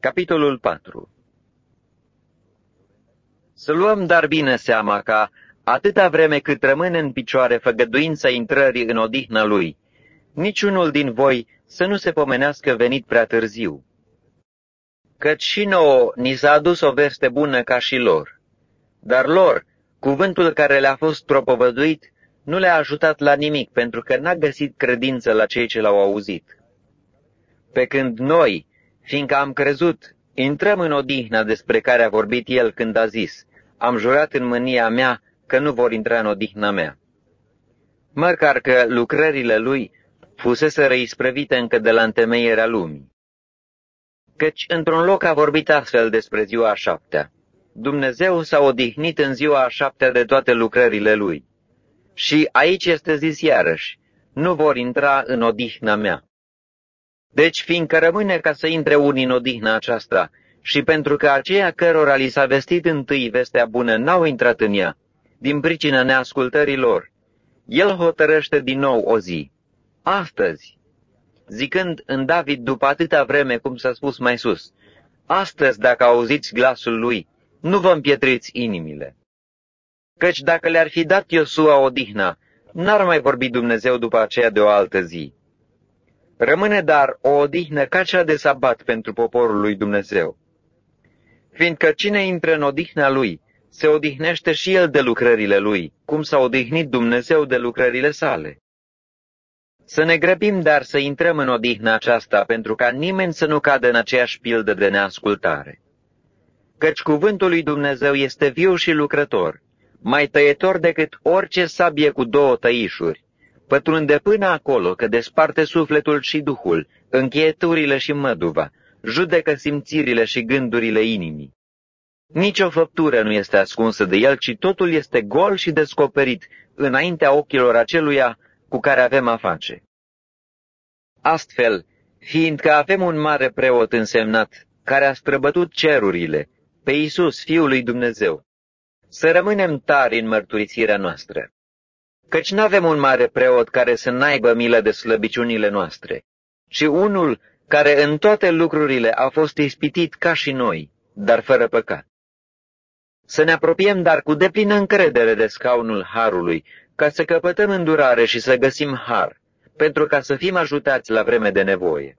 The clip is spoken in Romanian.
Capitolul 4 Să luăm dar bine seama ca, atâta vreme cât rămâne în picioare făgăduința intrării în odihna lui, niciunul din voi să nu se pomenească venit prea târziu. Căci și nouă ni s-a adus o veste bună ca și lor, dar lor, cuvântul care le-a fost propovăduit, nu le-a ajutat la nimic, pentru că n-a găsit credință la cei ce l-au auzit. Pe când noi, fiindcă am crezut, intrăm în odihna despre care a vorbit el când a zis, am jurat în mânia mea că nu vor intra în odihna mea. Măcar că lucrările lui fusese răisprăvite încă de la întemeierea lumii. Căci într-un loc a vorbit astfel despre ziua a șaptea. Dumnezeu s-a odihnit în ziua a șaptea de toate lucrările lui. Și aici este zis iarăși, nu vor intra în odihna mea. Deci, fiindcă rămâne ca să intre unii în odihna aceasta, și pentru că aceia cărora li s-a vestit întâi vestea bună n-au intrat în ea, din pricina neascultării lor, el hotărăște din nou o zi, astăzi, zicând în David după atâta vreme, cum s-a spus mai sus, astăzi, dacă auziți glasul lui, nu vă împietriți inimile. Căci dacă le-ar fi dat Iosua odihna, n-ar mai vorbi Dumnezeu după aceea de o altă zi. Rămâne dar o odihnă ca cea de sabat pentru poporul lui Dumnezeu. Fiindcă cine intră în odihna lui, se odihnește și el de lucrările lui, cum s-a odihnit Dumnezeu de lucrările sale. Să ne grăbim, dar să intrăm în odihna aceasta, pentru ca nimeni să nu cadă în aceeași pildă de neascultare. Căci cuvântul lui Dumnezeu este viu și lucrător, mai tăietor decât orice sabie cu două tăișuri, pătrunde până acolo că desparte sufletul și duhul, încheieturile și măduva, judecă simțirile și gândurile inimii. Nici o făptură nu este ascunsă de el, ci totul este gol și descoperit înaintea ochilor aceluia cu care avem a face. Astfel, fiindcă avem un mare preot însemnat, care a străbătut cerurile, pe Iisus, Fiul lui Dumnezeu, să rămânem tari în mărturisirea noastră. Căci nu avem un mare preot care să n-aibă milă de slăbiciunile noastre, ci unul care în toate lucrurile a fost ispitit ca și noi, dar fără păcat. Să ne apropiem dar cu deplină încredere de scaunul Harului, ca să căpătăm îndurare și să găsim har, pentru ca să fim ajutați la vreme de nevoie.